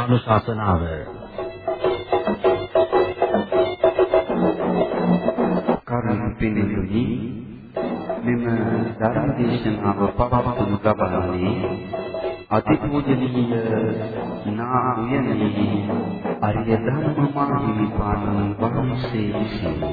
ධර්මානුශාසනාව කරුණාපිනියුනි මෙම ධර්ම දේශනාව පවත්වනු ලබන්නේ අතිපූජනීය නා උයනේ අරිය ධර්ම මාහිමිපාණන් වහන්සේ විසිනි.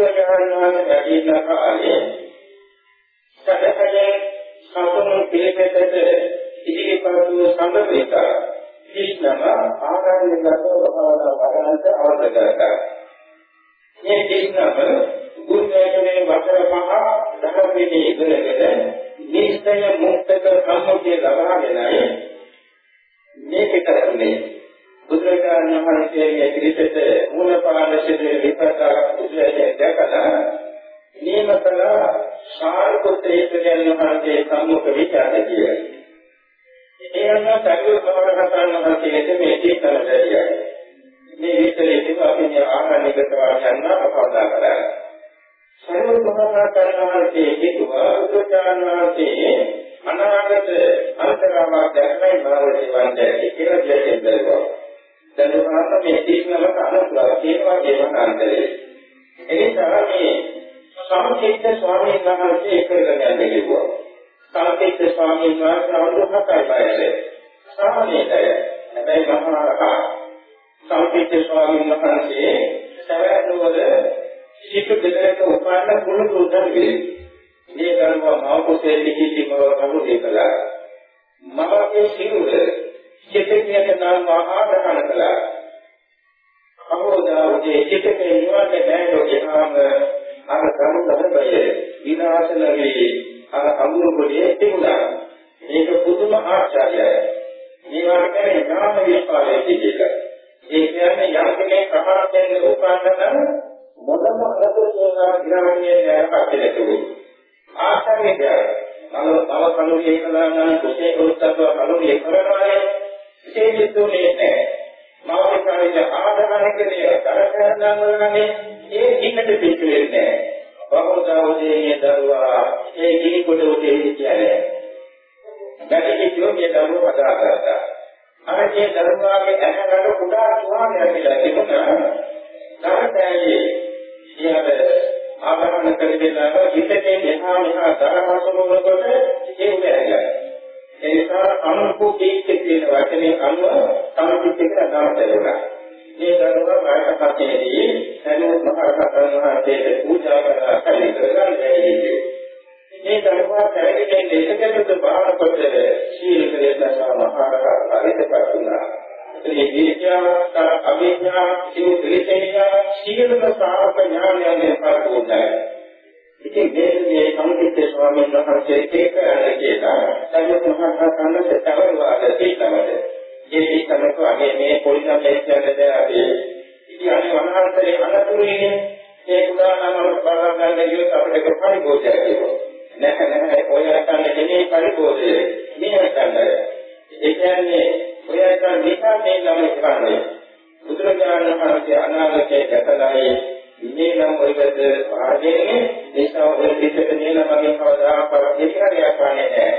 බුදුරජාණන් වහන්සේ වැඩි ඉන්න කාලේ සැකසෙන් සතුන් පිළිපෙතට ඉදිරිපත්ව සම්බේත කිෂ්ණම ආගන්තුකව භවනා වඩනට අවශ්‍ය කරගා. මේ කිෂ්ණම ගුණයනේ වසර පහ ධර්මයේ ඉගෙනගෙන නිස්සය මුක්තක සම්මුතිය ලබාගෙනයි මේක කරන්නේ. බුදුරජාණන් වහන්සේගේ පිළිසෙට මූලපාද සිදුවේ විපස්සනා කුසලයේ දැකලා නියමකල සාරිපුත්‍රයන් වහන්සේ සම්මුඛ විචාර කියයි. ඒ අනුව සර්වභාවකයන් වහන්සේට මේ තීතල දෙයයි. මේ විතරේ තිබ අපි මේ ආරණ්‍යගත වාසයන් අපවදා කරා. සර්වභාවකයන් වහන්සේ කිතුවා බුදුරජාණන් වහන්සේ අනාගත අන්තරාමා දැක්මයි භාවිතවන්ට කියලා දෙයෙන් දරුවා. දැනුනාම මේ දේවල් අනුග්‍රහ තියෙනවා කියන කාරණේ. එනිසා මේ සමථිත ස්වාමීන් වහන්සේ එක කරගන්න කිව්වා. සමථිත ස්වාමීන් වහන්සේ අවුරුද්දකයි බයලේ. සාමණේරය හැබැයි මහාරකා සමථිත ස්වාමීන් වහන්සේ සවැනුවර සිටු දෙදරක උපාන්න කුළු උදන් වේ. මේ කරුණා මවකසේ ලිඛිතව කරුණේ කළා. මවගේ සිරුර චිතකයට නම් ආහාර කන කළා. අහෝදා උදේ චිතකේ නිවන්න බෑනෝ කියනවාම අර සමුදබය විනාශන වෙයි. අර අමුරු කොටේ තිබුණා. මේක පුදුම ආශ්චර්යයි. මේවා කරේ නාම විස්පාදයේ සිටික. ඒ කියන්නේ යම් කෙනෙක් ප්‍රහාර දෙන්න උපාසකන මොනම අරතේවා ග්‍රහණය නෑපත් දෙතුරු. ආශ්චර්යයක්. නලව තව කලුවේ ඉඳලා නම් කුසේ උත්සව කලුවේ කරනවා හේතුුනේ නැහැ. මෞලික කාර්යය ආධාරණකනේ කරකරන වලනේ ඒ කින්නට පිටු වෙන්නේ බහෝදා උදේයේ දරුවා ඒ ගිනි කොට උදේ කියන්නේ. බැටි කිව්වේ දරුවා කතා කරලා. අර ඒ දරුවාගේ ඇඟකට කුඩා ස්වාමයක් කියලා තිබුණා. තරතෑයේ ඉහළ ආවරණ කරගෙන යන හිතේ මෙහා මෙහා තරහසම වලට ඒ උදේ ඒ නිසා අනුකූපීත්‍ය කියන වචනේ අනුව සමිතික දාතයලා. මේ දරුවා කායකපතේදී සරුවත් මහරහතන් වහන්සේට පූජා කරලා කලින් කරගන්න බැහැ. මේ දරුවා පැවිදි දෙකකට බාරපත සීල කෙලෙසා මහරහතන් පරිතපත් වුණා. ඒ විද්‍යාවක් අභිඥාවක් සිං පිළිසෙන්නා සීලම සාර්ථක ඥානයෙන් පරිපූර්ණයි. ඉතින් මේ සම්පිත ස්වාමීන් වහන්සේ ඒක කියලා සයත් මහා කන්නට තවරවාද තීතමද. මේ තීතමක අගේ මේ පොලිසම් ලේඛනද අපි ඉතින් අනේ වහන්සේ අනතුරුනේ ඒ කුඩානම බලන්න ගියොත් අපිට පරිභෝජනය වෙනවා. නැහැ නැහැ ඔය අතන දෙනේ පරිභෝජනය. මේ අතන ඒ කියන්නේ ඔය අතන නිසා මේ ළමයි කරන්නේ. බුදුරජාණන් වහන්සේ අනාගතයේ දැකලායි මේ නම් ඔයකට ආදීනේ නිසා ඔය පිටක නේන මගේ කවදාකවත් දෙකරයක් වන්නේ නැහැ.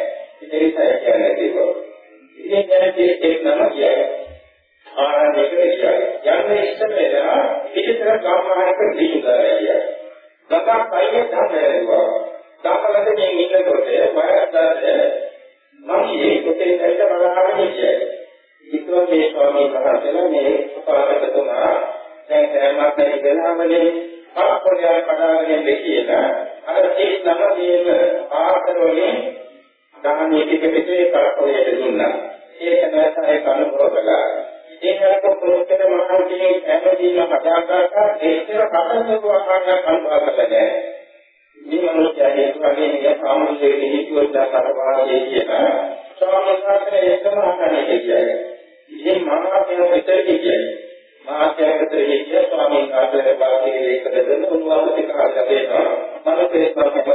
ඒ නිසා කියන්නේ ඒක. ඉතින් දැන් මේ නම කියන්නේ ආරණ්‍යයක ඉස්සරහ. යන්නේ ඉස්සරහලා පිටිතර ගාමහාරක දීුදාරිය. ගඟ පයින් ධම්මයේවා. ගාමලද මේ ඉන්නකොට බයද්දාද මම මේ කොටේ දැල්ල බලහාගෙන ඉන්නේ. ඉතින් මේ ස්වාමීන් වහන්සේලා මේ උපාසකතුමා දැන් හැමක් ඉඳලාමනේ පාපෝලිය කඩාගෙන දෙකියලා අර ඒ ළමදීම ආතරෝලේ දහන්නේ ටික ටිකේ පාපෝලියට දුන්නා. ඒක නැත්නම් ඒක අනුභව කළා. ඒකට පොරොත්තු මහන්සියෙන් ඇමදීම කතා කරලා ඒකේ කතාවක ආකාරයක් අනුභවකද මේ මනුස්සයා හේතුවගේ නිය සාමුද්‍රයේ හිතුවත් කරපාරේ කියන සාමසාරේ එකම ආකාරයක කියන්නේ. ඉතින් මහාපියෝ විතර කියන්නේ මහාචාර්යතර හිතිය ස්වාමීන් වහන්සේ වාගේ ඒකද දෙන්න උන්වහන්සේ කාර්ය දෙනවා. මනසේ ස්වාමීන්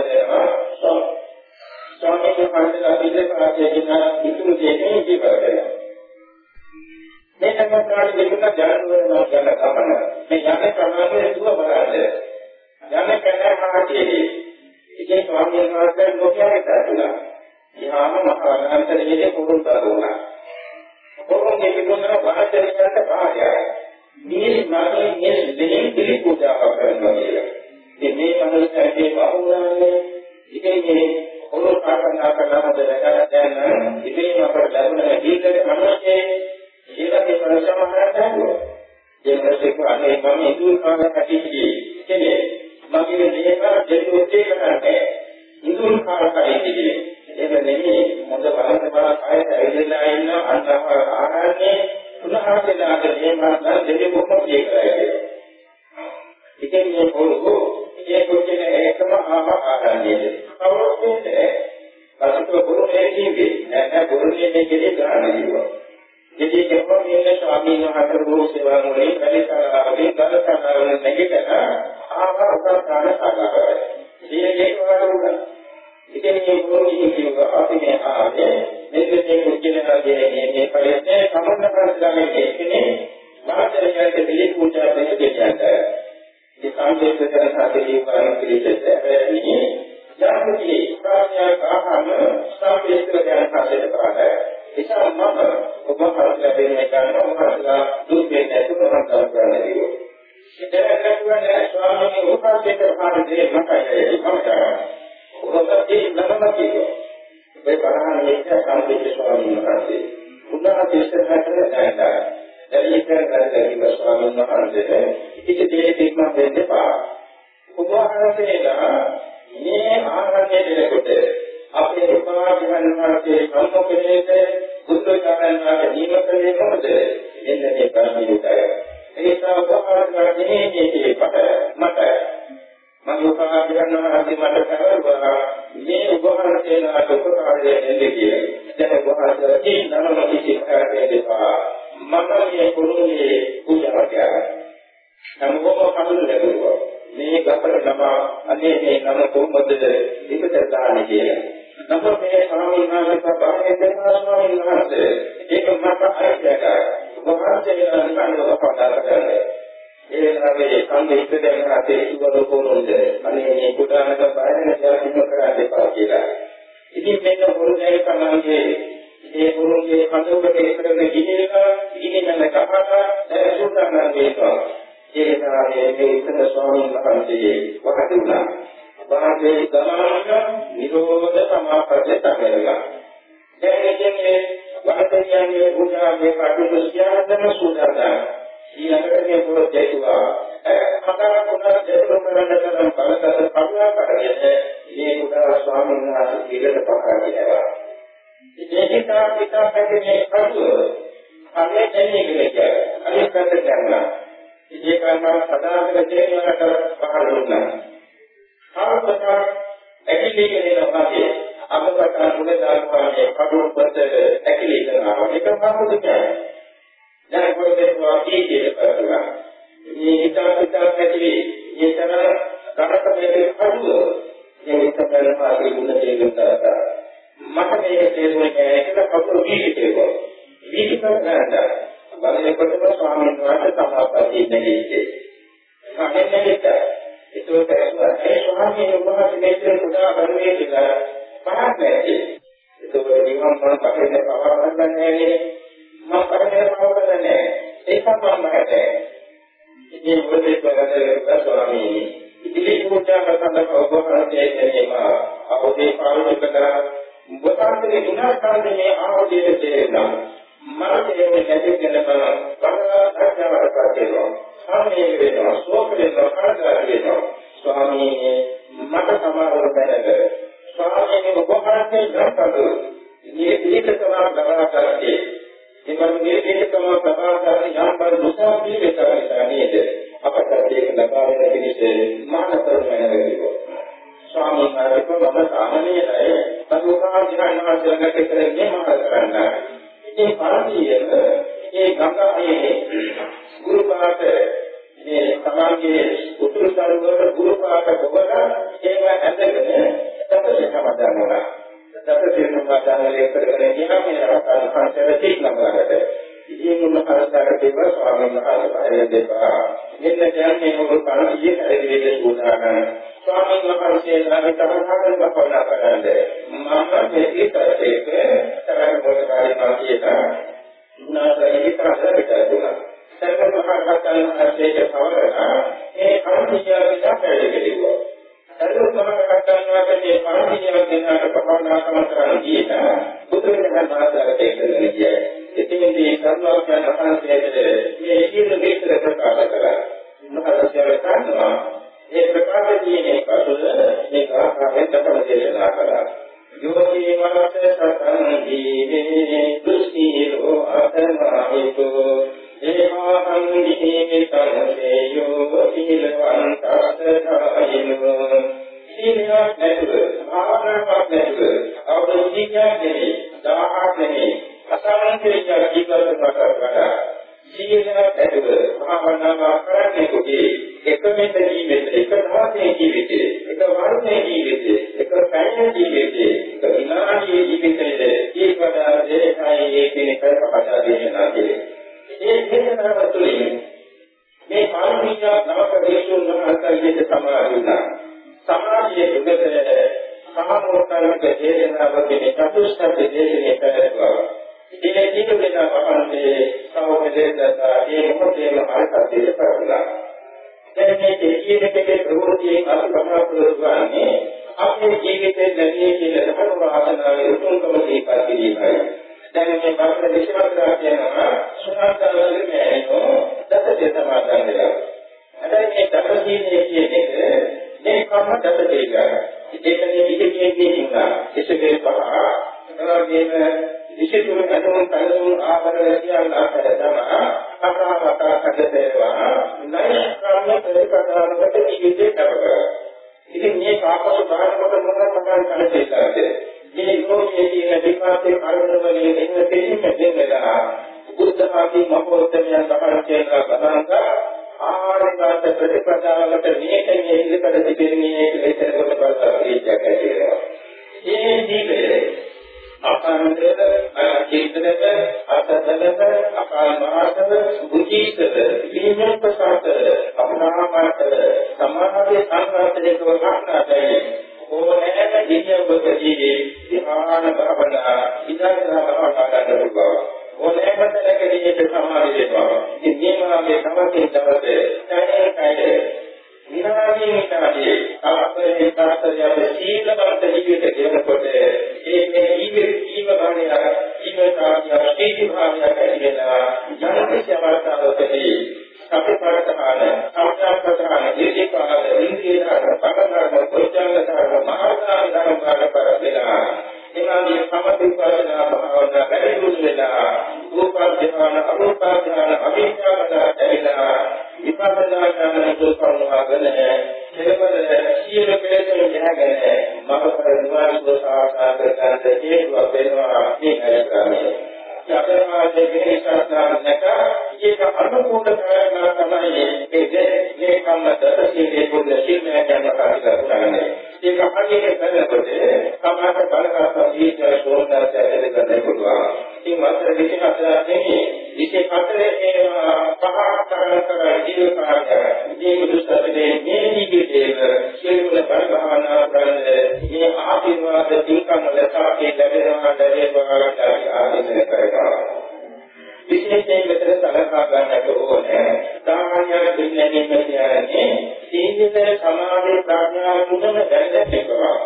ස්වාමීන් වහන්සේලා පිළිපරාජය කියන ඉතුරු දෙන්නේ ඉතිපරදේ. මේ සංගතනාට දෙකක් ජනවරනවා කියන කමන මේ යන්නේ ප්‍රමාණය දුව බලන්න යන්නේ කනමාටි ඉතින් ස්වාමීන් වහන්සේ ලෝකයේ දැක්ුණා ඊහාම මහානාන්තරයේ කුරුන් දරුණා කොහොමද කියනවා වාචරිකයට පාරයයි මේ මාගේ මේ දෙහින් පිළි පූජා කරනවා කියලා ඉතින් මේ මනුස්සයගේ බහුණානේ ඉතින් මේ ඔලෝ ප්‍රාර්ථනා කරනවද දැන් ඉතින් අපට ලැබුණ දීකේ මනුස්සයේ ඒකේ ප්‍රසමහරක් නැහැ. ඒ ප්‍රශ්නක අනේ මම ඉදුල් කාම කටියේ කියන්නේ මගේ මේක දෙවියෝ දෙක කරන්නේ. ඉදුල් කාම කටියේ ඒක නෙමෙයි මොඳ බලන්න බල කායයට ඇවිදලා ඉන්න අන්තහ ආහාරනේ පුනහාදලාට මේ මාතර දෙවියෝ කොහොමද කියන්නේ. ඉතින් මේ පොළොව ඒ කොච්චර ඒකම ආහාරන්නේ. කවුරුත් ඒ බලන්න පොළොව ඒකීවේ නැහැ පොළොවේ මේකේ ගන්න දිනවා. ඉතින් කෙනෙක් මේ ස්වාමීන් වහන්සේ බොහෝ සේවා මොලේ පරිසරාවේ ගලසනාවල නැගිටලා ආහාර උපස්ථාන සාකච්ඡා ඉතින් ඒක වගේ ඉතින් මේ බොහෝ කියව අපි මේ ආවේ මේක මේ කුජලනාගේ මේ පරිසරයේ සම්බන්ධ ප්‍රශ්නයක් එක්කනේ මාතරයට පිළි පූජා දෙන්න කියන්නේ ඒ සාමයේ කරන සාකච්ඡා කරන පිළිසෙත් එන්නේ යම්කි ප්‍රාණ්‍යක ආහාර සාපේක්ෂ කරන කාර්යය කරන්නේ නිසා මම ඔබ කරලා දෙන්නේ ගන්නවා කරලා දුක් දෙන්න තුනක් කරලා දෙනවා. ඉතින් කියන්නේ ස්වාමීන් වහන්සේට පාරේ මතයි කමතර. ඔබට නමම කියෝ. මේ බණහනේ සම්පූර්ණ ස්වාමීන් වහන්සේ. උන්වහන්සේ ඉස්සරහට දැන්නා. දැන් ඒක කරගෙන ස්වාමීන් වහන්සේ ඉතින් දෙයක් මම දෙන්න පා. උන්වහන්සේලා මේ ආරණ්‍ය දෙනකොට අපේ උපාධිමන් වහන්සේ සම්මුඛයේ බුද්ධ ඥානනාට නියමකලේ කොහොමද? එන්න මේ පරිමිතය. ඒක උපාධිමන් දෙන්නේ පට මට මම උපාධිමන් වහන්සේ මට කරවලා මේ උපහාරයේලාට උපකාරය දෙන්නේ කියලා. දැන් උපහාරයේ නම කිසි කාර්යයක් දෙපා මම මේ කුරුනේ පූජා කරනවා. නමුත් කඳුළු ලැබුවා. මේ ගපර ළමා අනේ මේ නම කොහොමද ඉපදට දාන්නේ කියලා. නමුත් මේ ස්වාමීන් වහන්සේ සභාවේ දෙනවා ස්වාමීන් වහන්සේ ඒක මට අයිතියි. වහන්සේ අනුකම්පාව පවදාලා කරන්නේ. ඒ ළමේ කන්නේ ඉපදෙන අපේ සුවද කොනොන්ද අනේ මේ කුඩානක බයන ජාතිම කරා දෙපා කියලා. ඉතින් මෙන්න පොරුදේ කමන්නේ ඒ පොරුගේ කඳුකට ඉස්සරගෙන ගිහිල්ලා ඉන්නේ නැකපා දැන් සුද්ධාන වේවා. ඒ තරමේ මේ ඉතන ස්වාමීන් වහන්සේ වහදුනා. වාගේ ගමනක නිරෝධ සමාපatti තකරලා. දැන් ඉන්නේ වහන්සේගේ බුද්ධාගේ කටයුතු සියල්ලම සූදානම්. ඊළඟට මේ පොත් දෙතුවා. හතර කුණක් දෙතුව දුරු කරන්න තරම් බලගත කරුණා කරගෙන මේ කුඩා ස්වාමීන් වහන්සේ පිළිගත පහර කියනවා. ඉතින් හිතා හිතා පැකේ කරුව අනේ දෙන්නේ කියලා. අනිත් පැත්තට යනවා. ඉතින් කර්ම සදාතන දේවකට පහර දුන්නා. ආවකට ඇකිලි කියලා වගේ අපකට මුල දානවා කඩුපත ඇකිලි කරනවා. ඒක මොකද කියන්නේ? දැන් කොහෙද වාකී කියලා මේ හිතා හිතා ඇති මේ තරම් කරකමේ කඩුව මේ තමයි මාගේ මුල තේරුම් ගන්නවා. මට මේක තේරුනේ නැහැ කියලා කවුරු කීකේකෝ. මේක කරගන්න. බලනකොටම ස්වාමීන් වහන්සේ සමාපatti නැගීසේ. අහෙන්නේට ඒකෝ ඒ ස්වාමීන් වහන්සේ මේක පුදා බලන්නේ කියලා පහක් නැති. ඒක නිවන් මම පස්සේ පවරන්න නැහැ මම කරන්නේ පවරන්න නැහැ. ඒක මම හිතේ. ඉතින් මොකද කරන්නේ ස්වාමීන් ඉතිලි පූජා කරන ඔබ කරන්නේ එන්නේ අපෝදී පාවිච්චි කරලා උඹතාන්ගේ විනාශකාරී මේ ආවදයේ තේරෙනවා. මරණය නැතිකලම පරාධර්මවට පත්වෙනවා. සාමයේ වෙනවා, ශෝක වෙනවා, කරදර වෙනවා. ස්වාමීනි මට සමාවර බැලග. ස්වාමීනි ඔබ කරන්නේ නැත්නම් මේ පිළිකතම ගමන කරන්නේ. එමන් මේ පිළිකතම ප්‍රකාශ කරන යම් බර දුසා පිළිවෙත නේද? අපට ඒක ලබා දෙන පිණිස මහානතර වෙනවා. ස්වාමීන් වහන්සේ මම සාමාන්‍යයෙන් සතුකා ජීවනාශලකට කරන්නේ මම කරන්න. ඉතින් පරිදියම මේ ගංගායේ ගුරු පාට මේ සමාජයේ උතුරු සරුවර ගුරු පාට ගොබලා ඒක ඇඳගෙන තපසේ සමාදන් වුණා. තපසේ සමාදන් වලේ කරගෙන ගියා මේ රහතන් වහන්සේ තික්නමකට. ඉතින් මොන කරදර දේව ස්වාමීන් වහන්සේ පහේ දෙපා. මෙන්න කියන්නේ මොකද පරිදියේ හැදෙන්නේ සූදානම්. ස්වාමීන් ජීවිතේ එක දවසේ ජීවිතේ එක වර්ෂයේ ජීවිතේ එක පැයේ ජීවිතේ අපාරදක චේතනක අසතලක අකාලමාතක බුද්ධිසක විඤ්ඤාණපසත අපනාමත සමාධි සංඝාතයක වහනාතයි ඕනෑම දිව්‍යවකදී ධ්‍යාන භවනා ඉඳලා භවනා කරන බව ඕනෑම තැනකදී සමාධි වෙනවා ඉතින් මේ සමාධිය දවසේ කය කය විනාඩිය විනාඩිය අපේ තාත්තගේ සීලවන්ත ජීවිත ගෙවනකොට ඒ මේ ජීවිත ජීව භාවය ජීව භාවය හේතු භාවය කියලා ජනකේ අවස්ථාවකදී සතිපට්ඨාන සම්ප්‍රදාන දීපකාල ඉන්ද්‍රිය පරදාන පොච්චංගතාන මහාදාන ධර්මකාර පරදෙලා එවාගේ සමතිපදනා භාවනා බැරිදුන වෙලා රූපාධ්‍යාන අරූපාධ්‍යාන අභිඥාන දැවිලා විපස්සනා ඥාන දෝපරණවගෙන කෙලවර සියලු කෙලෙසුන් ජනගෙන මගපර නිවන් දෝසාසා කරගන්න හේතුවක් වෙනවා මේ කරන්නේ යතරමාගේ විනිශ්චයන නැක ඒක අනුකූල කරනවා තමයි මේ මේ කම්මත සීලේ පුරුදු සීලය ගැන කතා කරන්නේ ඒක හරියට කරනකොට සමාජ බලකාත්ම ජීවිතය ශෝධනයට ඇදගෙන පුළුවන්. ඉතින් මාත්‍ර 24 නෙමෙයි 24 ඒවා පහ කරන කර ජීවිතාර්ථය. ජීවිත සත්‍යයේ මේ ජීවිතයේ ශීල බල භාවනා කරන්නේ මේ ආශිර්වාද දීකම ලසාකේ ලැබෙනවා ලැබෙනවා ආශිර්වාද කරනවා. විශේෂයෙන් මෙතන සලකා ගන්නට ඕනේ සාමාන්‍ය දෙන්නේ කියන්නේ සීල සමාධි ප්‍රඥා මුදන දැනගන්න එකවා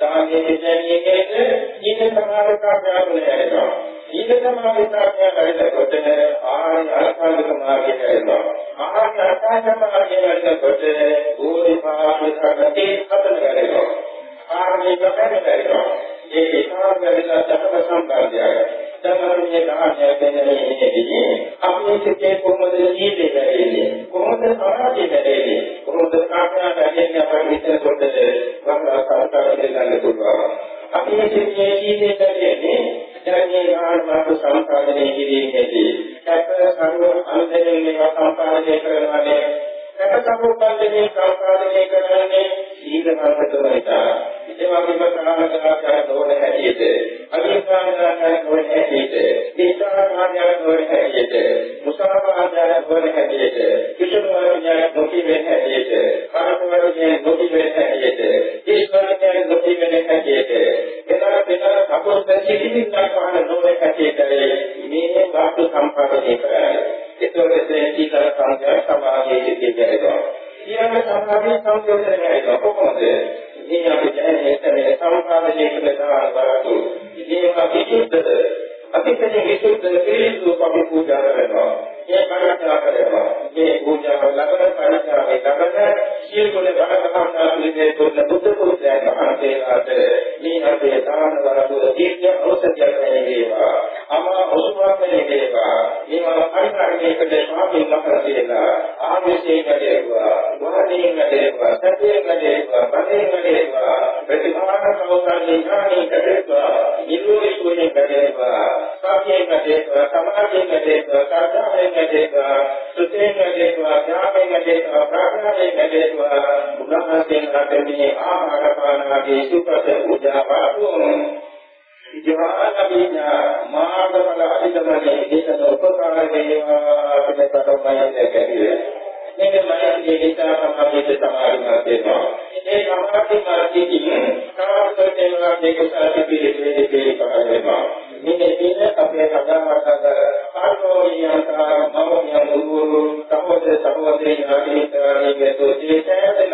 සාමාන්‍ය දෙන්නේ කියන්නේ සීල සමාධි ප්‍රඥා මුදන යනවා සීල සමාධි ප්‍රඥා කරනකොට මාර්ගය යනකොට බෝධිපාක්ෂික ගති හතර කරනවා ආර්මී ප්‍රකරණ කරනවා ඒ ඒකාග වෙලා දහම සම්බන්ධයයි සමහරවිට කාර්යය දෙන්නේ අපේ සිතේ කොහොමද ජීවිතේ වෙන්නේ කොහොමද සමාජය වෙන්නේ කොහොමද කාර්යය වෙන්නේ අපේ විතර කොටද වරා කාර්යය ගන්න පුළුවන්. අපේ සිතේ ජීවිතේ වෙන්නේ දැනේ ආත්මක සම්පාදනය කිරීමේදී සැප සර්ව අනුදෙනින් මේවා සම්පාදනය කරනවානේ සැප සම්පාදනය සම්පාදනය කරන්නේ සීල මාර්ගතරයිතා ඒ වගේම ප්‍රාණඝාතය නොවන හැටියට අවිස්වාමඝාතය නොවන හැටියට විස්වාමඝාතය නොවන හැටියට මුසාවාදය නොවන හැටියට කිෂුණවාදය නොකිවෙන හැටියට කාමවාදය නොකිවෙන හැටියට ඊශ්වරය නොකිවෙන හැටියට එතන එතන අපොත් සිහිනින් කරන නොවන හැටියට මේ වාස්තු සම්පාදනය කරන්නේ. ඒතකොට ඒ සීකර සංඥා සමාධියේ සිටිනවා ඊළඟ සමාධි සංයෝජනයයි කොහොමද? සමාධිමත් වෙනවා ඒ සමාධි මාර්ගයේ කාර්යයෙන් මේක සාධි පිළිපෙළේ පිළිපද වෙනවා මේ දින අපේ සදාවර්තක ආර්ථෝනියන්තා මවෝනියන් උගුරු සහෝදර සහෝදරී ඥාතිතරණී වේතෝ ජීවිතයන කඩලේ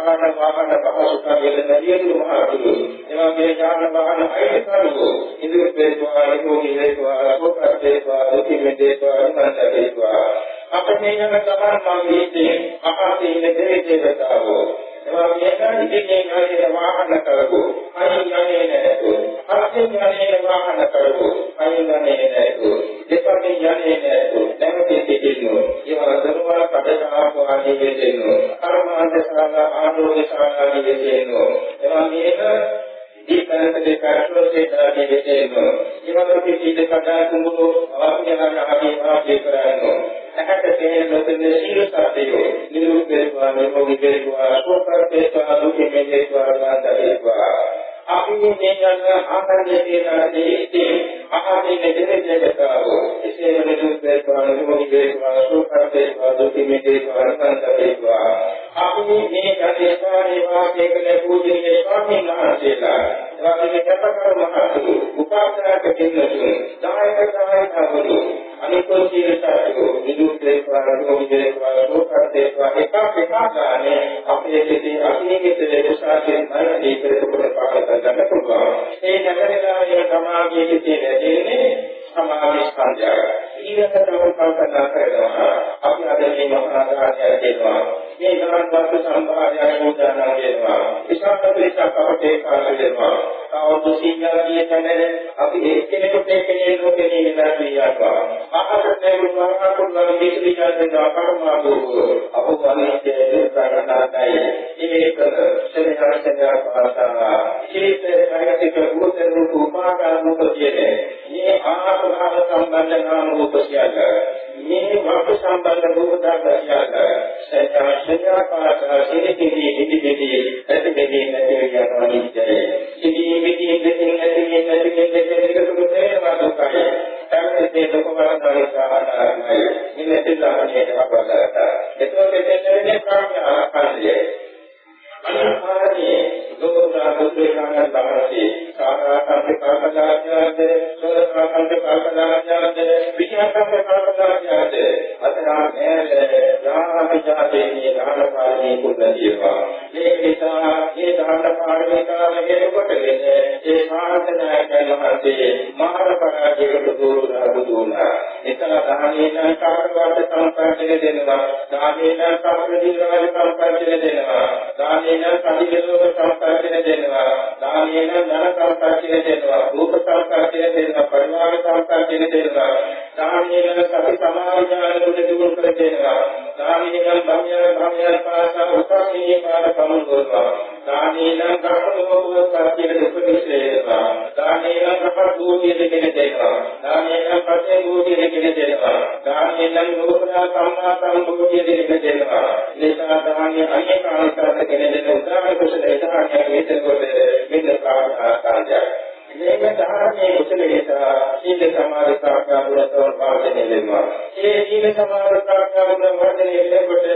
යාන වාහන පහසුකම් දෙන්න මහතුරු එවා මේ යාන වාහන අයිතිකරු නිදුක් වේවා නිරෝගී වේවා සුවපත් වේවා දුකින් වේවා ගන්න වේවා. අපේ යන ගමන් මාර්ගයේ අහසේ ඉන්න දෙවි දේවතාවෝ. එවා මේකයි ඉන්නේ වාහන කරගෝ අයියන්නේ නැතු අත්‍යඥානේ වාහන කරගෝ අයියන්නේ නැතු ආරෝග්‍ය ශාලා ආදී වෙදෙන්නු එවා මේක dipende kartu dari demo. Jika kita tidak kumpul, awak jangan lagi lagi kerana. Akan tetapi lokal sihir sahaja. Niru berbuat, niru berbuat, sokar berbuat, luki berbuat, manda berbuat. අපි මේ යන ආකාරයේ තියෙනදී ආහාරයේ දෙදෙනෙක් දෙකතාවෝ එසේ වෙනුත් වේවා නුමෝදි වේවා සෝකර වේවා දුකිමේ වේවා රසන්ත වේවා අපි මේ කටේකාරී වාසය කළ පූජනීය ස්වාමීන් වහන්සේලා එවාගේ කැපකර මහතු උපාසනාක දෙන්නතු දායක දායකවරු අනිකෝ සීලසතු විදුත් වේවා නුමෝදි වේවා සෝකර වේවා එක එක ගානේ අපේ සිටි අසීමිත දේශාකෙන් මරණී පෙරපුර පාඩක ගන්න පුළුවන්. ඒ නැගරලා ඒ සමාගයේ සිටේ දෙන්නේ සමාධි ස්කන්ධය. ඊළඟට කල්පනා කරනවා අපි අද මේ මහා රාජ්‍යය කියනවා. මේ ගමන් වාස්තු සම්භාවය යෝජනා කියනවා. විශාල පිළිසක් අපට කාල දෙනවා. අවුරුදු 100 ගිය තැන අපි එක්කෙනෙකුට එක්කෙනෙක් ලෝකෙ නිදා කියනවා. ආහාරයෙන් වුණා කුණා මේසි කියන කර්මාදෝ අපෝවන්නේ දෙතරණායි. මේක සෙනෙහසෙන් පාසා. චිත්ත කායික භූත රූප උපාදාන රූප කියන්නේ මේ ආත්මභාව සම්බන්ධ නාම රූප සියල්ල මේ වාක සම්බන්ධ රූප ධර්ම සියල්ල සත්‍යශයාකාර සිරිතිදී ඉදිදී ඇතිදී නැති යනවා නිත්‍යයි ඉදී විදී දෙකින් ඇති නැති දෙකින් එකතු වෙනවා දුකයි තමයි දුක වරන්තරයි සාහාරයි ඉන්නේ තිලාමනේ අපවලට එතකොට දෙන්නේ කාර්ය ආකාරය අනිවාර්යයෙන් ලෝකා බුද්ධේකාන තමරසේ සාරාකාන්ත කල්පදාඥාද සෝරකාන්ත කල්පදාඥාද විඥාකාන්ත කල්පදාඥාද අතනා නෑල යාමිජාතේනි ධානපාරමී කුණදීවා මේ නිසා මේ ධාන පාරමිතාව හේතුකොටගෙන ඒ සාර්ථකයන් වහන්සේ මහා පරාජයකට දුරුනා බුදුනා එතන දහනේන කාර්යවත් සම්පර්කය දෙනවා. දානේන සම්ප්‍රදී රාජ සම්පර්කය දෙනවා. දානේන සතිලෝක සම්පර්කය දෙනවා. දානේන ධන සම්පර්කය දෙනවා. රූප සම්පර්කය දෙනවා. පරිවාර සම්පර්කය දෙනවා. දානේන සති සමාධිඥාන දුක දුරු කර දෙනවා. දානේන භම්‍ය භම්‍ය පාසා උපන්නේ පාර සමුදෝවා දානේන කර්මෝ සත්‍ය දුපදිසේවා දානේන කප්පූතිය දෙකෙන දෙනවා දානේන පතේ භූතිය දෙකෙන දෙනවා දානේන නෝපනා සම්මා සම්භූතිය දෙකෙන දෙනවා නිසා දානයේ අනේක ආකාරයක කෙනෙක් දෙන උදාහරණ කුසල ඒතාණ්‍ය වේතන කොට මෙන්න කාර්යය මේක ධර්මයේ කුසලයට සීල සමාධි ප්‍රඥා ගුණතෝන් පාදනය වෙනවා. මේ සීල සමාධි ප්‍රඥා ගුණ වර්ධනය වෙනකොට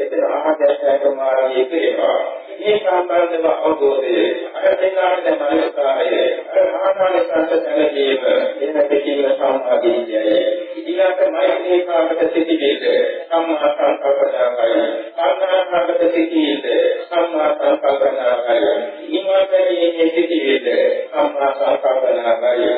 එතන ආහාරයක මාර්ගයේ කියනවා. මේ සම්බන්ධව අවබෝධය අර දෙන්නාට මනසකාරය අර ආනාපාන සංසතනදීම එන පිටින සම්මාදීයයි. ඊළඟ මෛත්‍රී කාමක සිටිවිද සම්මා සංකල්පනාවයි. කාමනාකාමක සිටිවිද සම්මා සංකල්පනාවයි. ඊමාතේ සිටිවිද සම්මා සංකල්පනාවයි.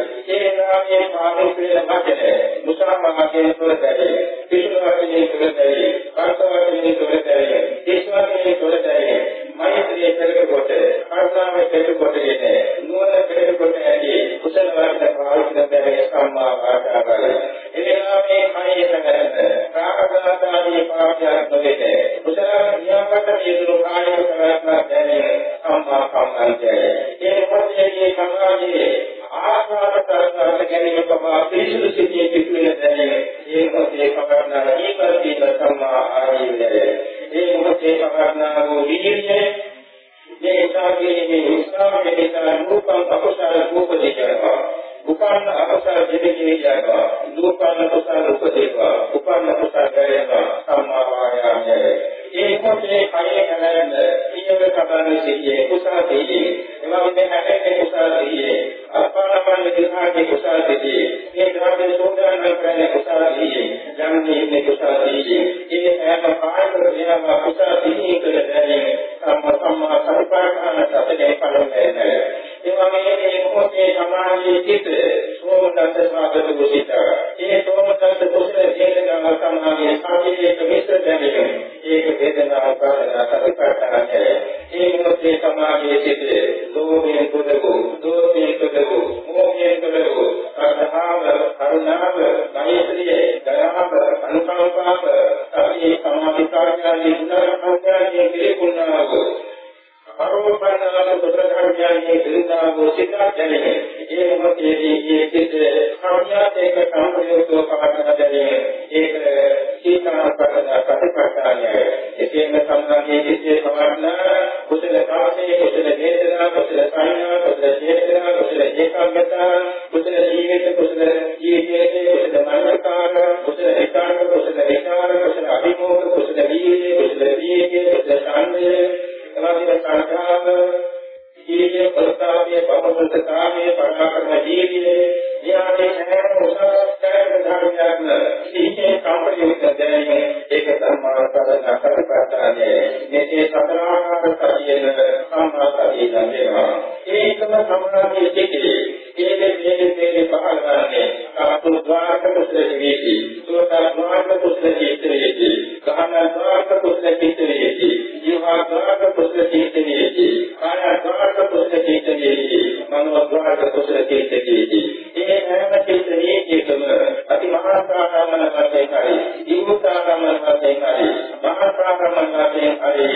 ඒ මොහොතේ සමාධියේ සිට ලෝභයෙන් තොරව දෝෂයෙන් තොරව මෝහයෙන් තොරව අර්ථාව කරුණාව මෛත්‍රිය දයාව අනුකම්පාව කුසල ජීවිතී මේ හැම චේතනයකම අති මහා ප්‍රාණමන වශයෙන් හරි ජීවිතාගමන වශයෙන් හරි මහා ප්‍රාණමන වශයෙන් හරි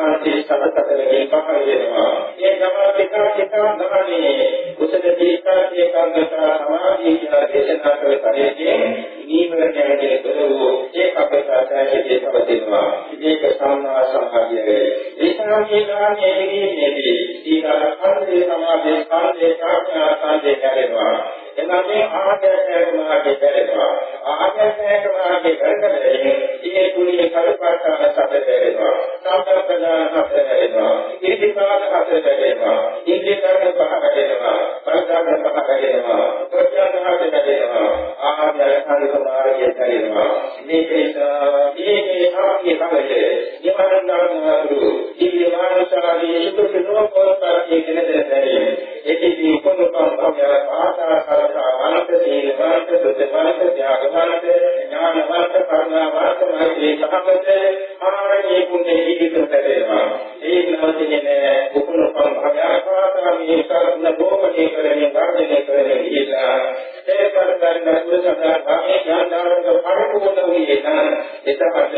යමන්ති සමතකලේ පහළ වෙනවා ඒ යමන එක එක ගමනේ කුසල දීර්ඝාදී කාංගතා සමාධිය කියලා දේශනා කළ පරිදි නීවරණයේ දරවෝ ඒක අපසාරයේ පවතිනවා. ඒක සම්මා සමාධියේ ඒ සමාධිය ගාමයේ නිදීනේදී ඊළඟ කන්දේ සමාධිය කන්දේ ප්‍රඥා කන්දේ කරනවා. එනවාගේ ආඥායක මාර්ගය කරනවා. ආඥායක මාර්ගය කරගෙන ඉන්නේ කුලියේ කරනවා ඉතිපාද සැප කරනවා ඉන්ද්‍රිය කර්ම පහ කරනවා ඒ කරන කුසලතා භාමේ ඥානාරංග පරිපූර්ණ වූයේ නම් එතකොට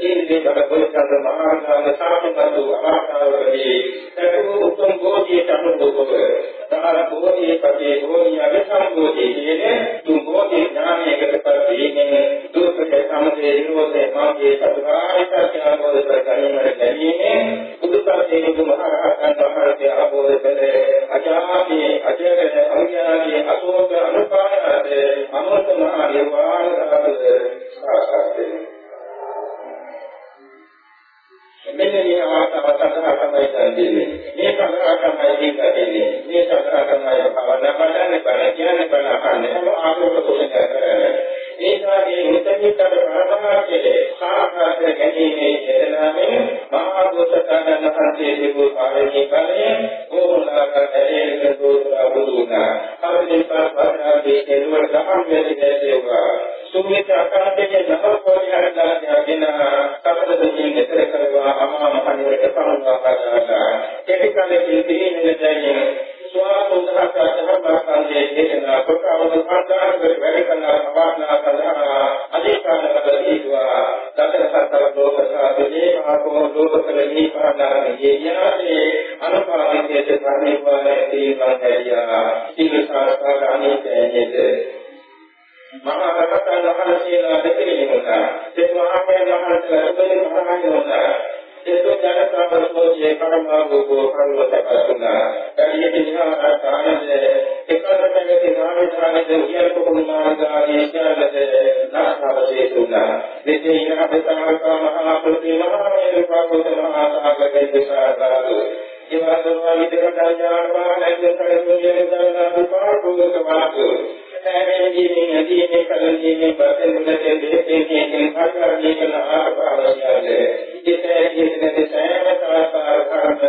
ජීවිතේ බබකොල්කන්ද මහානාග සාමබඳු අවාතාවරදී සතු උතුම් බෝධියට අනුභව සාර බෝධියේ පතේ බෝධියගේ සම්බෝධිය කියන්නේ තුන් බෝධි ඥානයකට පරිදීනේ දුක්ඛ සමුදය නිරෝධය මාර්ගයේ චතුරාර්ය සත්‍ය අවබෝධ කර ගැනීමට ලැබීමේ බුදුපසේ මහරහතන් වහන්සේ අවබෝධ කළ අජාමී අජරණ අවිඥානී අශෝක අනුපානද අමෘත මහ නිර්වාණ ධාතුව සාක්ෂාත් වෙනවා මෙන්න මේ අවස්ථාව සඳහා තමයි දෙන්නේ. මේ සඳහා තමයි දෙන්නේ. මේ සඳහා තමයි භවනා බලන්නේ බල කියන්නේ බල අහන්නේ. හැම ආලෝක කුසල කරන්නේ. ඒකාගේ මුතමිතර පරමාර්ථයේ සාක්ෂාත් ගැනීමේ චේතනාවෙන් මහා බුද්ධතාවයන් වහන්සේ දීපු පාරමී බලයේ ඕලාකතරේ දුරුලා බුදුනා. අවදීපා පරාදී කෙරුවර ගමන් වෙලේවා. සුමිත අකාදයේ නහර පොරිහර දාගෙන කපදදී මෙතර කරවා අමා මහ නිරට පරණවා කරලා කෙටිකලේ පිළිදෙන්නේ දැයින් ස්වාමෝදහක ධර්මස්කන්ධයේ දේශනා කොට අවද සාධාරණ කර වැඩ කරන සමානා සඳහා අධිකාරක දීවා දතර සතර ලෝක සාධනේ ආකෝ ලෝකකල නීපාදානයේ යනාසේ අනුපාදිතයේ පරිණිවාණය දීවන්තය සීලසාරකාර අනිත්‍යයේ මහා රහතන් වහන්සේලා දෙකේ වුණා ඒ මහා වහන්සේලා දෙකේ මහා වුණා itu jangan sampai semuanya karena mampu kalau tak pernah. Dan ini juga ada kita sampai ke sana sana dia itu kemudian dari sana nak apa itu nah. Jadi ini ada sangat maha putri maha yang pakai maha sangat besar baru. Jika semua itu kerja apa yang kita lakukan dalam hidup kita සෑමේදීනේ නැදීනේ කලින්නේ බතෙන් මුලදී දෙකේ කියන ආකාරයේ කරන ආකාරයද ඉතේ කියන සෑම ආකාර කර්ම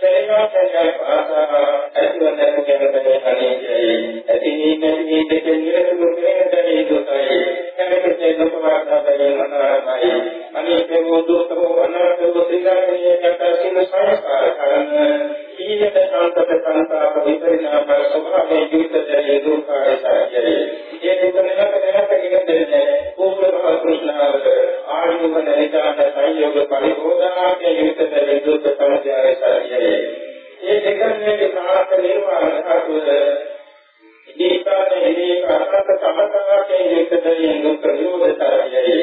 සේනාසයයි ආසා ඇතිවන්න කියන අනේජයි ඇතිනී නැති දෙකේ නිරතුරු ප්‍රේතේ දුකයි කැමතිසේ නොපවාදාපේ අනාරමයි අනේකේ දුක්ඛෝ අනාරතෝ සිංහාරණයේ කටසින සංස්කාර කරන සීලක සංකත සංකාප විපරිණාම ස්වභාවයේ ජීවිතයේ දුක්ඛය සත්‍යය ඒ දුක නැවත නැවත ඉගෙනදෙන්නේ පූර්ව කෘෂ්ණාවක ආයුම නිතාන සංයෝග පරිබෝධනාගේ ජීවිතයේ දුක්ඛ සමුදය සත්‍යය ඒ දෙකන්නේ කාලක නිර්වාණ ධාතුව යුක්තයෙන් දුක් නිරෝධ තරයයි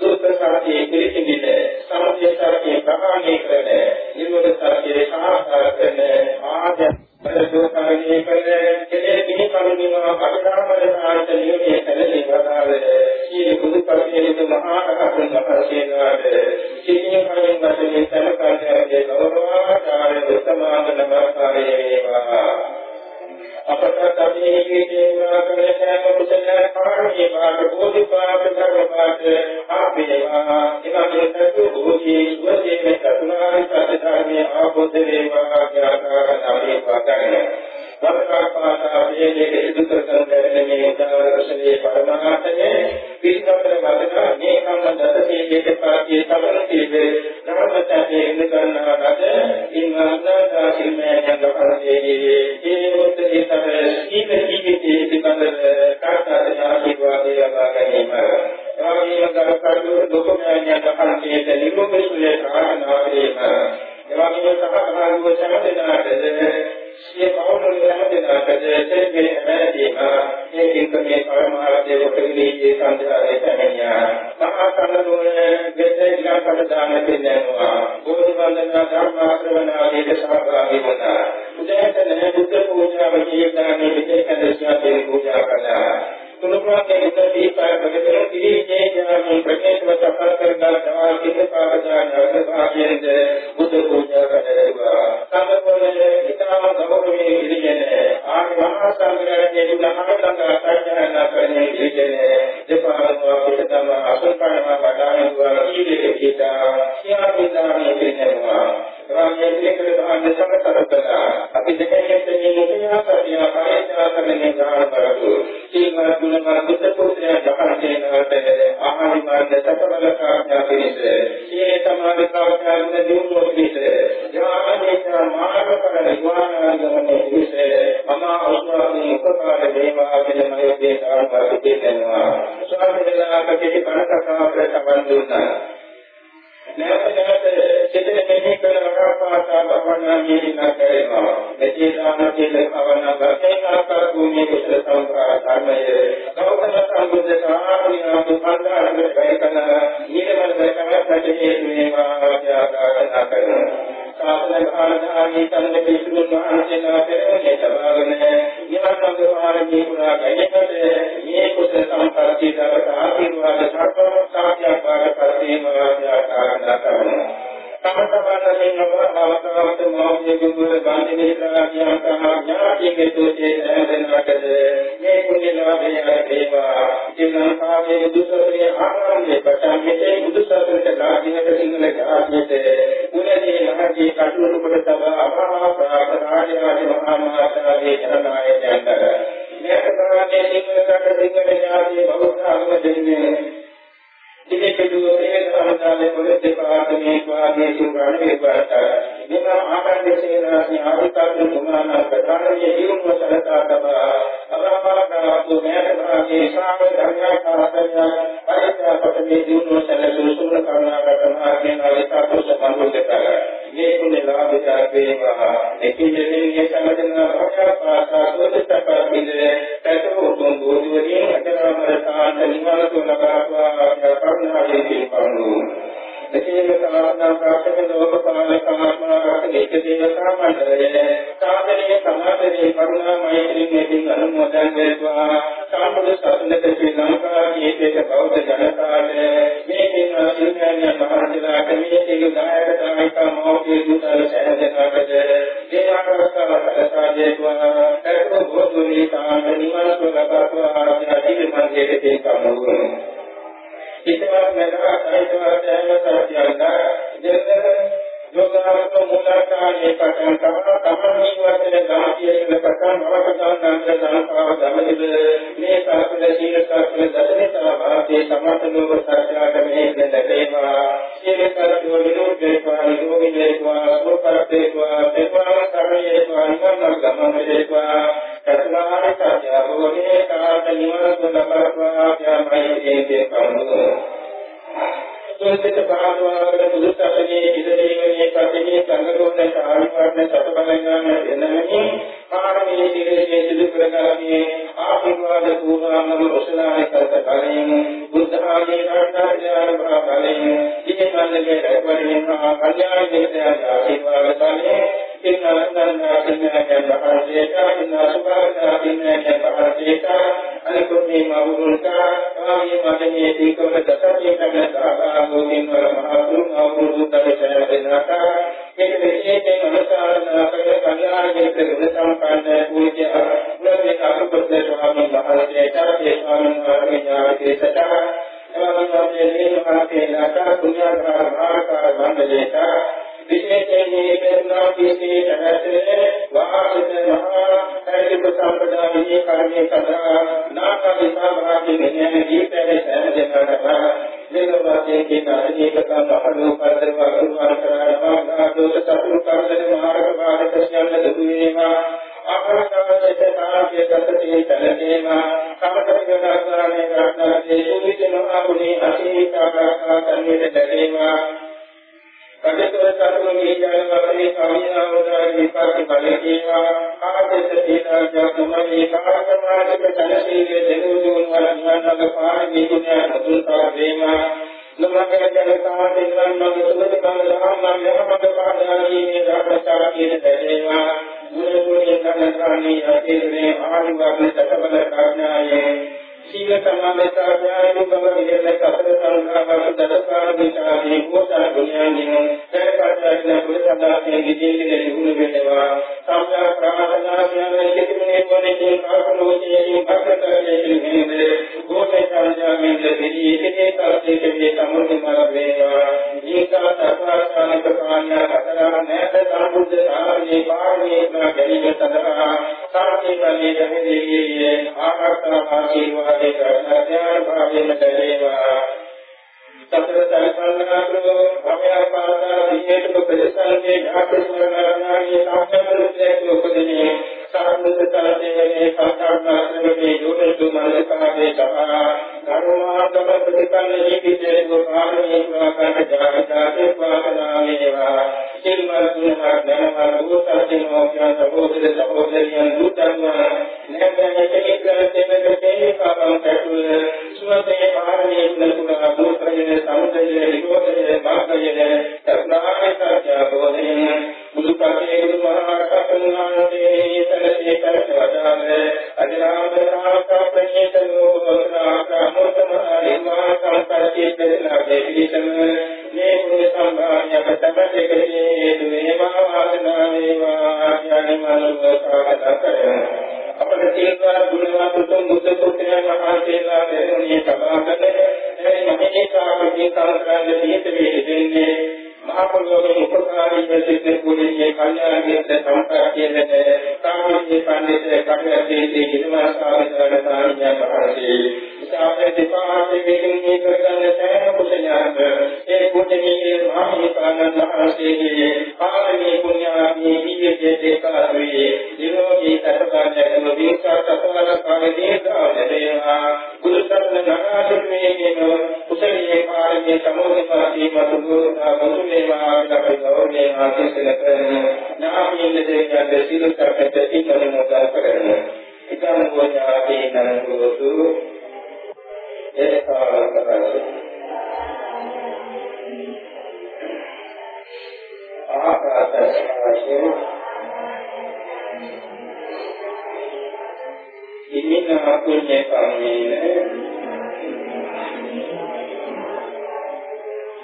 දුක් සත්‍යයේ පිළිසිඳින පවුල හැමදෙනාට දෙතේ හැමදේම මේ කින්කමේ පරමාර්ථයේ උපරිමයේ සංජානනය පැමිණියා. මහා කන්නෝන ගෙතේ ඉලක්කඩ දාන දෙන්නවා බෝධි වන්දනා ධර්ම ශ්‍රවණ ආදී සහභාගී වුණා. උදේට නැහැ බුද්ධ පූජාව ජීවිතානේ විදේකදර්ශනා පූජා කළා. තුනුපුරගේ ඉඳ දීපය ප්‍රගතිර කිරියේ ඥාන ප්‍රකේශව සඵල කරගා දවා කිත පාදදාන අර්ථභාගයෙන්ද බුද්ධ පූජා කරනවා සම්පූර්ණ ඊතාව ගෞරවයේ පිළිගෙන ආර්ය මහා සංඝරත්නයේ දුනහම සංඝ සත්‍යයන් කරන්නේ පිළිගෙන දෙපාරම පිටතම අසල්පරම වඩාන දුවන කීලේ කීතා සියාපිතානේ පිළිගෙනවා රාමයේ පිළිකල භාග්‍ය සංකතරකලා අපි දෙකෙන් දෙන්නේ මුඛ්‍ය සත්‍ය පාරිචාරණය ගාන කරතු සීමා ගුණමර බුද්ධ පුත්‍රය ජපනසේනාට ආහාරි මාර්ග සකබල කාර්ය පිණිස සියේ සමාධි කාර්යයන් දිනුවෝ පිණිස ඥානේච මාර්ග කර නිවානාගමනේ පිණිස මම අවස්වාදී උපකාර වේවා කියන මයෝදේ කාර්ය පිළිගන්නවා ස්වාමීන් වහන්සේ කෙටි බණ කතාවකට සම්බන්ධ වුණා නැවත නැවත සිතේ මෙහි කළ අරපාසා භවනා නිරිනා කරේවා මෙතේ දාන සීල භවනා ගතේ ආකාර භූමියේ කුසල සංකාර ධර්මයේ ගෞතම සම්බුද්ධ සාහාරියා දුපන්දාරේ බයකන නිරමල බයකමත් හේතු වේවා ආකාරනා කරනවා සාසන කාලදානී තන්ද පිසුදුන් වහන්සේලා පෙරමුණේ සබාවන නිවන්සංග පාරමී පුරා ගැනීමට කරුණාවේ පිළිපන්නු. එසේම සමාධනා ප්‍රාප්තක ලෝකපාලක ආත්මාරක දෙක දේවතා මණ්ඩලය සාධනීය සමාධනයේ කරුණා මෛත්‍රී මෙතින් අනුමෝදන් වේවා. සම්බුද්ධ ශාසනක ශ්‍රී ලංකා කීපේක බෞද්ධ ජනතාවට මේ කියන සිල්ඥාන මහරජාට මේ කියන දායක දායක මෞර්ය දුතල සෑදෙනාට දේවාරස්තාව සාදේවා කරුණා බෝධුනි තාම නිවන සුලබත්වා ආදී මන්දිරේ තේකමු ඉතවත් මෙතන සාහිත්‍යවත් දැනගත සත්‍යයන්ද යෝගාවක මූලකාරී පටන් තම තම ජීවිතයේ ගාතියේ පටන් අවකදානන්ද සංකාව ගමනිද මේ සාසන සීල සාසන දසනිතා භාතේ සමත ලෝක සත්‍යයට මේ ලැබේවා. සීල කරදෝ විනෝදේවා නිරෝගීේවා සෝපරතේවා දේවා සරණේවා නිවන ගමනේවා චතුරාර්ය සත්‍ය භවනේ කාත නිවන ලබනවා ඥානයේ කරුණු සෝසිත පරාදවාගල බුදුසසුනේ ඉදිරියේ පතේ සංගරෝණ ආනිවර්ණ සතබලඥාන එනමින් පාරමී දිරේ සිදු කරගන්නේ ආශිර්වාද පූර්ණම කුසලායි කරත කලින් බුද්ධ ආදී රාජාචාර්ය බ්‍රහ්මණය දීපන්දගේ රැකවරණය මහා කල්යාණ මිත්‍රයන් ආශිර්වාද කලින් ඉන්නලන්දනා කින්නයන් බහරේට ඉන්නසුභාගා ආයේ මදනේ දීකව දසකේ කමතාවා ගෝමින් වර මහතුන් අවුරුදු දවසට දෙනක මුලින් කනකාණී අතීතේ ආනිවර්ණ සකබල කාඥායේ සීල සමාධිතා ඥාන බව විහෙල සතර සංඝාවක දසකාර විචාරේ කෝසල ගුණයන්ගෙන් සරපත්‍යන පුරසදාසේ විදේකේ නිගුණ වෙනවා සම්මා ප්‍රාර්ථනා ඥාන කිතුනේ වනේ කාකලෝචේ භක්තකරේ නිහිනේ ගෝඨේ සංජාමෙන් දෙවි ඒකේ තාසේ කෙේ සමුදේ මල වේවා ඒකා සත්‍යාස්ථානික කාණ්‍ය හතර නැත සම්බුද්ධ සාරණේ පාරමී කරන ගැනීම සඳහා සාර්ථක වන්නේ දෙවියන්ගේ ආකාරතන ආශිර්වාද ඒ කරණාඥාන භාවයෙන් දැරේවා සතර සල්පන්නාකෝ භවයාපාදා විහෙත ප්‍රදේශාන්ගේ ඥාතස්මරණාගේ සාක්ෂාත්කරණය උපදිනේ සාර්ථකතාවයේ සංකාරණාත්මකේ යෝනිසු මනසකාගේ සහ ධර්මාත්ම ප්‍රතිපන්න ජීවිතේ ගෝපාරණී ප්‍රාකරණ ජාතකේ පාදනාමේවා සිල්මතුනා ධනවල උත්තරතිනෝ කියන සහෝදර සහෝදරියන් දුතන්ව නැගණේ කෙනෙක්ගේ තේමකේ කාපම් පැතුල සුවතේ පාරණී කුලකුණා දුතරේ සමුදය විකෝතේ මාර්ගයේ කරුණාවේ සත්‍යබෝධයෙන් බුදුපතේ බුදුමහරහතන්වහන්සේ තලසේ කරවදාම අජරාමරාක ප්‍රණීතනෝ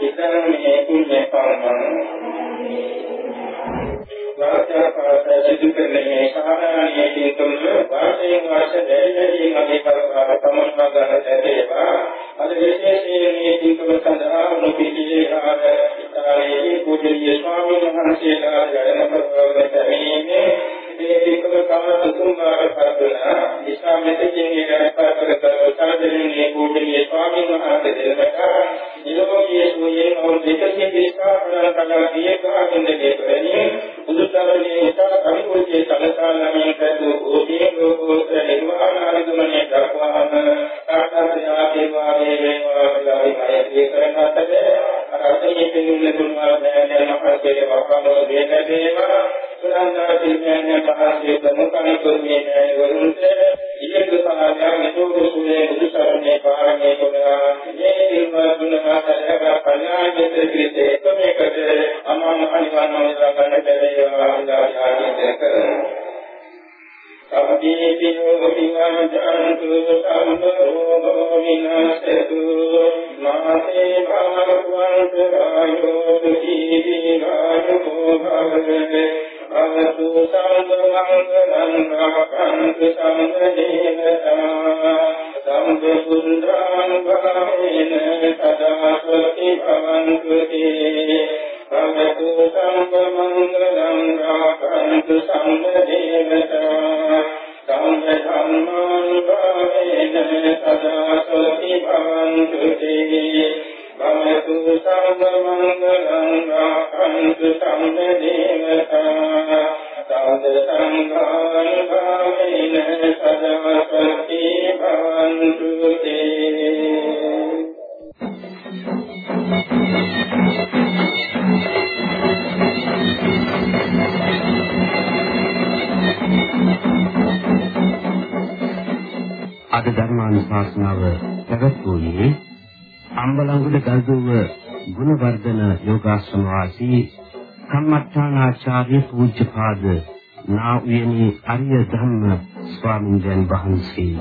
ඉතන මේ පුණ්‍ය කර්මන වාචාපාත සිදු කරන්නේ සාමාන්‍ය හේතුන් වාචයෙන් වාච දෙවියන් අධි කරපාත සමස්ත ගන්න දෙේවා අද විශේෂයෙන් මේ දීකව සඳහා නොපිටියේ ආද ඉතාලියේ පූජනීය ස්වාමීන් වහන්සේලා වැඩම කරවන තැනීමේ මේ දීකව කම තුතුම්බාර පරදුනා ඉස්ලාම මෙතකින් ගැන පරතර සාදරණීය පූජනීය ස්වාමීන් වහන්සේ දෙලකට නිරෝගී සුවයෙන් අවුරුදු දෙකකින් විස්තරණ කළා දීර්ඝායුෂ දෙකෙනි බුදුසරණේ ඉතා පරිපූර්ණයේ සලසාලමින් කතු ඕකේ ලෝකෝත්තර නිර්වාණ ආරම්භණය දක්වාම සාර්ථක ආශිර්වාදයේ වේවා කියලා මෛත්‍රී කරනතද අරතේ පිළිුල තුන්වර දැනෙන මහත්කේ වපනෝ දේකේවා සුරන්දා දින්යන් පහසේ ප්‍රමුඛණි කුර්මේ වරුන්ත ඉලක්ක සාධ්‍යම් නිරෝධ සුලේ බුදුසරණේ පාරමී කුණා මේ සිල්ව ගුණාතරක පඤ්ඤාජිත ක්‍රිතේ එකමෙකට අමං අනිවන් මොනසකන බැලේවා ආදී කරනවා සම්පීතියෝ විනාජන්තු සම්බරෝ විනාශතු මාතේ භාගවන්තරායෝ දුකී රාජෝ භාගවේ අවතු සම්බවංගලං රාකන්තු සම්දේවතා සම්බුද්ධාං භාවේන සදා සති භවන්තු තේ භගතු සම්බමංගලං රාකන්තු සම්දේවතා සම්ධම්මාං භාවේන සදා සති භවන්තු තේ භගතු සම්බමංගලං රාකන්තු සම්දේවතා සාද සංඝාං භාවේන සදා සති භවන්තු තේ අද ධර්මානුශාසනාව පැවැත්වුවේ අම්බලංගුඩ ගල්දුව ගුණවර්ධන යෝගාශ්‍රම වාසී කම්මඨානාචාර්ය පූජ්‍යපාද නා උයනේ අරිය ධම්ම ස්වාමීන් වහන්සේ